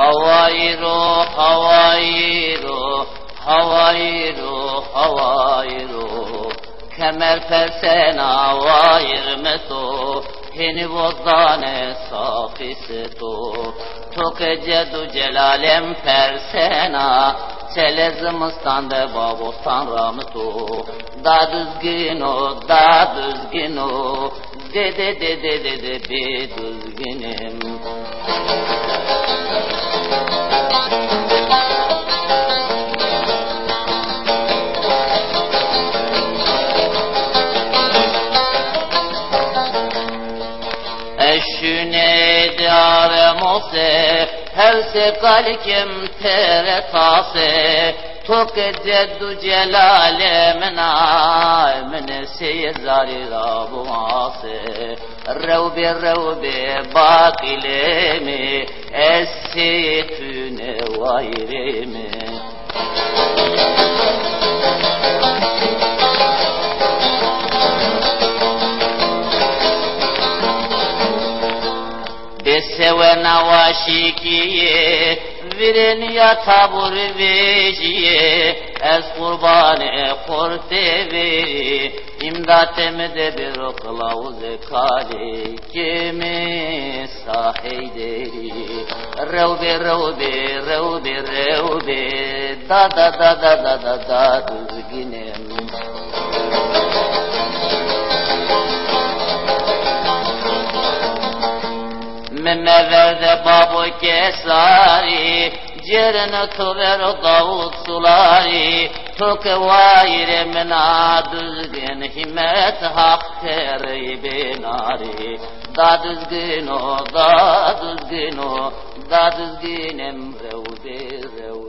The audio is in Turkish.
havairu havairu havairu havairu kemer persena vair meto heni vozdane safiseto toke cedu celalem persena çele zımıstan de babostan ramıto da düzgün o da düzgün o dede dede dede be düzgünüm diyare mose Hevse kalikim tere tase Tok ceddu celale mena Min seyzari rabu ase Revbe revbe bakilemi Essiyetüne vayremi Beseve navaşikiye Viren ya tabur veciye Ez kurbanı korte veri İmdat emde bir kılavuz kali Kimi saheyderi Revbe revbe revbe revbe Da da da da da da da düzgünem Memme verde babu kesari Cerine tuver davut sulari. Toke vaire mena düzgün himmet hak teri binari. Da düzgün o, da düzgün o, da düzgün emrev bir rev